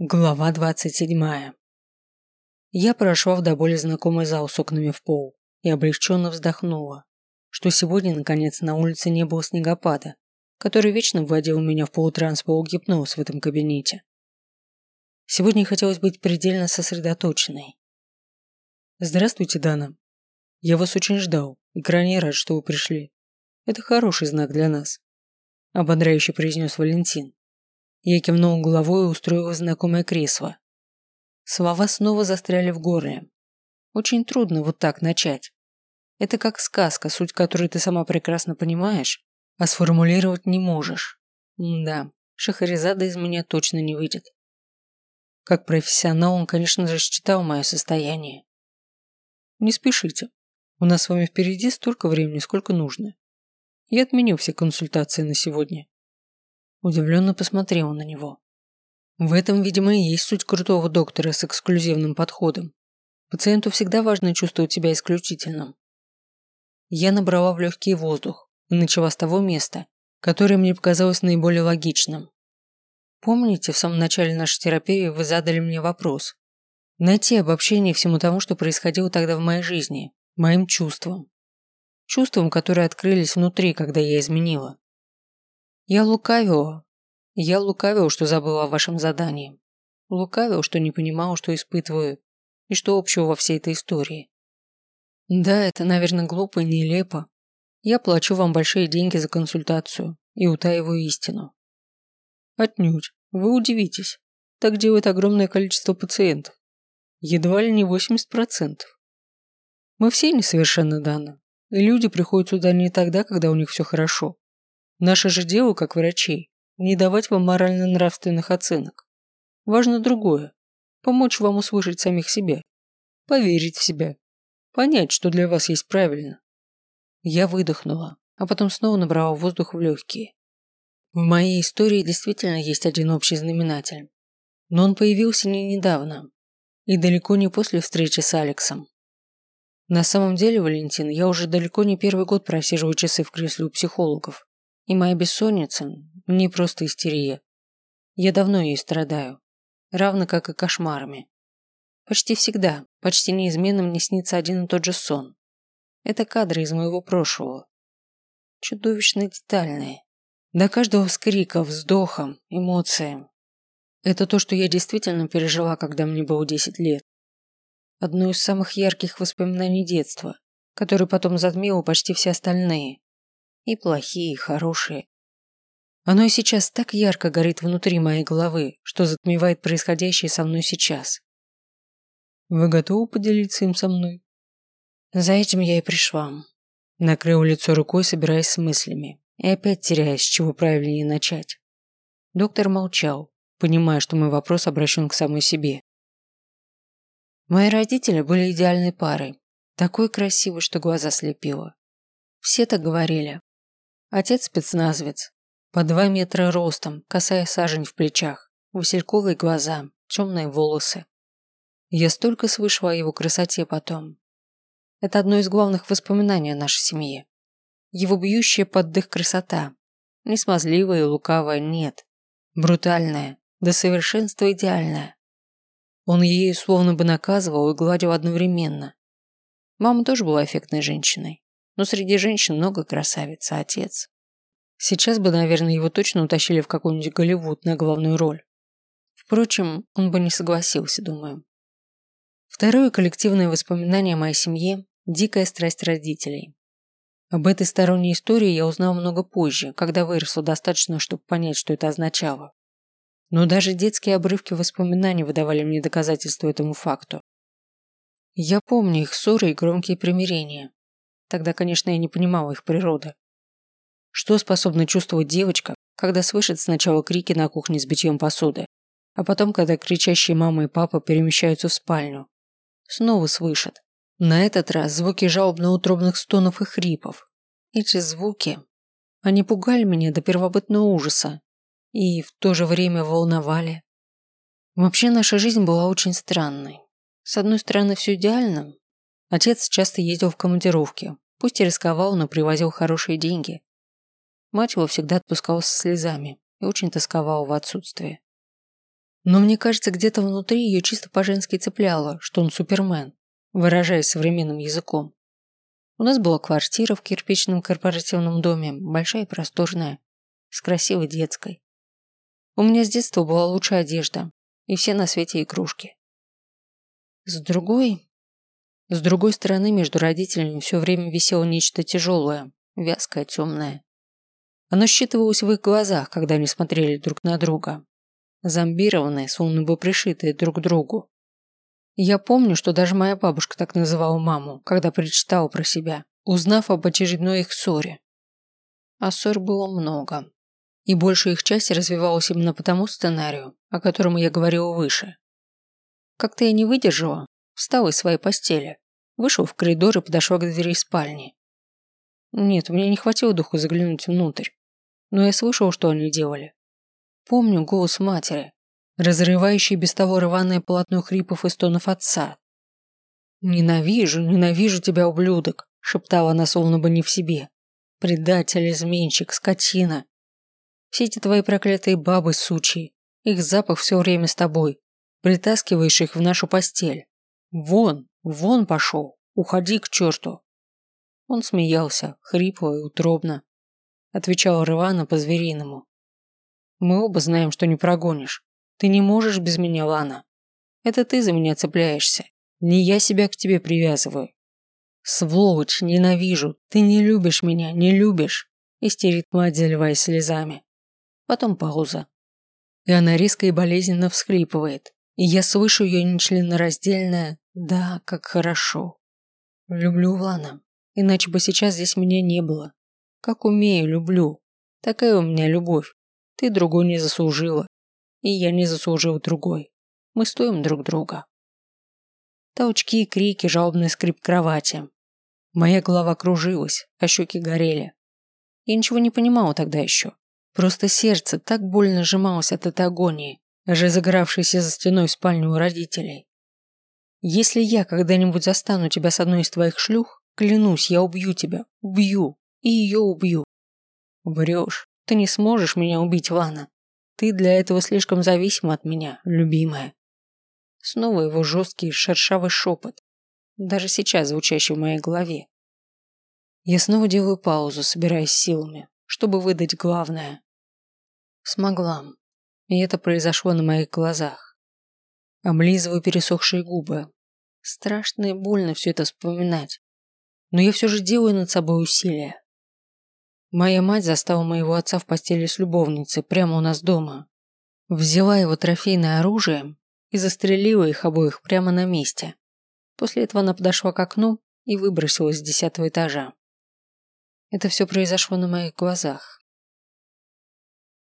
Глава двадцать седьмая. Я прошла в до боли знакомый зал с окнами в пол и облегченно вздохнула, что сегодня, наконец, на улице не было снегопада, который вечно вводил меня в полутранс полугипноз в этом кабинете. Сегодня хотелось быть предельно сосредоточенной. Здравствуйте, Дана. Я вас очень ждал и крайне рад, что вы пришли. Это хороший знак для нас. Ободряюще произнес Валентин. Я кивнул головой и устроил знакомое кресло. Слова снова застряли в горле. Очень трудно вот так начать. Это как сказка, суть которой ты сама прекрасно понимаешь, а сформулировать не можешь. М да, Шахаризада из меня точно не выйдет. Как профессионал он, конечно же, считал мое состояние. Не спешите. У нас с вами впереди столько времени, сколько нужно. Я отменю все консультации на сегодня. Удивленно посмотрела на него. В этом, видимо, и есть суть крутого доктора с эксклюзивным подходом. Пациенту всегда важно чувствовать себя исключительным. Я набрала в легкий воздух и начала с того места, которое мне показалось наиболее логичным. Помните, в самом начале нашей терапии вы задали мне вопрос. Найти обобщение всему тому, что происходило тогда в моей жизни, моим чувствам. Чувствам, которые открылись внутри, когда я изменила. Я лукавила. Я лукавил, что забыл о вашем задании. Лукавил, что не понимал, что испытываю, и что общего во всей этой истории. Да, это, наверное, глупо и нелепо. Я плачу вам большие деньги за консультацию и утаиваю истину. Отнюдь. Вы удивитесь. Так делает огромное количество пациентов. Едва ли не 80%. Мы все несовершенны, Дана. И люди приходят сюда не тогда, когда у них все хорошо, Наше же дело, как врачей, не давать вам морально-нравственных оценок. Важно другое – помочь вам услышать самих себя, поверить в себя, понять, что для вас есть правильно. Я выдохнула, а потом снова набрала воздух в легкие. В моей истории действительно есть один общий знаменатель. Но он появился не недавно и далеко не после встречи с Алексом. На самом деле, Валентин, я уже далеко не первый год просиживаю часы в кресле у психологов и моя бессонница – не просто истерия. Я давно ей страдаю, равно как и кошмарами. Почти всегда, почти неизменно мне снится один и тот же сон. Это кадры из моего прошлого. Чудовищно детальные. До каждого вскрика, вздоха, эмоции. Это то, что я действительно пережила, когда мне было 10 лет. Одно из самых ярких воспоминаний детства, которое потом затмило почти все остальные. И плохие, и хорошие. Оно и сейчас так ярко горит внутри моей головы, что затмевает происходящее со мной сейчас. Вы готовы поделиться им со мной? За этим я и пришла. Накрыл лицо рукой, собираясь с мыслями, и опять теряясь, с чего правильнее начать. Доктор молчал, понимая, что мой вопрос обращен к самой себе. Мои родители были идеальной парой, такой красивой, что глаза слепило. Все так говорили, Отец спецназовец, по два метра ростом, косая сажень в плечах, васильковые глаза, темные волосы. Я столько слышала о его красоте потом. Это одно из главных воспоминаний о нашей семье. Его бьющая под дых красота. Не смазливая и лукавая, нет. Брутальная, до совершенства идеальная. Он ею словно бы наказывал и гладил одновременно. Мама тоже была эффектной женщиной. Но среди женщин много красавиц, а отец. Сейчас бы, наверное, его точно утащили в какой-нибудь Голливуд на главную роль. Впрочем, он бы не согласился, думаю. Второе коллективное воспоминание о моей семье – дикая страсть родителей. Об этой сторонней истории я узнал много позже, когда выросла достаточно, чтобы понять, что это означало. Но даже детские обрывки воспоминаний выдавали мне доказательства этому факту. Я помню их ссоры и громкие примирения, Тогда, конечно, я не понимала их природы. Что способна чувствовать девочка, когда слышит сначала крики на кухне с битьем посуды, а потом, когда кричащие мама и папа перемещаются в спальню? Снова слышит. На этот раз звуки жалобно-утробных стонов и хрипов. Эти звуки, они пугали меня до первобытного ужаса и в то же время волновали. Вообще наша жизнь была очень странной. С одной стороны, все идеально, Отец часто ездил в командировки, пусть и рисковал, но привозил хорошие деньги. Мать его всегда отпускала со слезами и очень тосковала в отсутствие. Но мне кажется, где-то внутри ее чисто по-женски цепляло, что он супермен, выражаясь современным языком. У нас была квартира в кирпичном корпоративном доме, большая и просторная, с красивой детской. У меня с детства была лучшая одежда и все на свете игрушки. С другой... С другой стороны, между родителями все время висело нечто тяжелое, вязкое, темное. Оно считывалось в их глазах, когда они смотрели друг на друга. Зомбированные, словно бы пришитые друг к другу. Я помню, что даже моя бабушка так называла маму, когда прочитала про себя, узнав об очередной их ссоре. А ссор было много. И большая их часть развивалась именно по тому сценарию, о котором я говорила выше. Как-то я не выдержала, встала из своей постели, вышел в коридор и подошла к двери спальни. Нет, мне не хватило духу заглянуть внутрь, но я слышал, что они делали. Помню голос матери, разрывающий без того рваное полотно хрипов и стонов отца. «Ненавижу, ненавижу тебя, ублюдок!» – шептала она словно бы не в себе. «Предатель, изменщик, скотина! Все эти твои проклятые бабы сучьи, их запах все время с тобой, притаскиваешь их в нашу постель. Вон, вон пошел, уходи к черту!» Он смеялся, хрипло и утробно. Отвечал рвано по-звериному. «Мы оба знаем, что не прогонишь. Ты не можешь без меня, Лана. Это ты за меня цепляешься. Не я себя к тебе привязываю. Сволочь, ненавижу. Ты не любишь меня, не любишь. Истерит мать, заливаясь слезами. Потом пауза. И она резко и болезненно всхлипывает. И я слышу ее нечленораздельное «Да, как хорошо». Люблю Лана. Иначе бы сейчас здесь меня не было. Как умею, люблю. Такая у меня любовь. Ты другой не заслужила и я не заслужил другой. Мы стоим друг друга. Толчки, крики, жалобный скрип кровати. Моя голова кружилась, а щеки горели. Я ничего не понимала тогда еще. Просто сердце так больно сжималось от этой агонии, даже загоравшейся за стеной в спальню у родителей. Если я когда-нибудь застану тебя с одной из твоих шлюх, клянусь, я убью тебя, убью, и ее убью. Врешь, ты не сможешь меня убить, Лана. Ты для этого слишком зависима от меня, любимая. Снова его жесткий шершавый шепот, даже сейчас звучащий в моей голове. Я снова делаю паузу, собираясь силами, чтобы выдать главное. Смогла. И это произошло на моих глазах. Облизываю пересохшие губы. Страшно и больно все это вспоминать. Но я все же делаю над собой усилия. Моя мать застала моего отца в постели с любовницей прямо у нас дома. Взяла его трофейное оружие и застрелила их обоих прямо на месте. После этого она подошла к окну и выбросилась с десятого этажа. Это все произошло на моих глазах.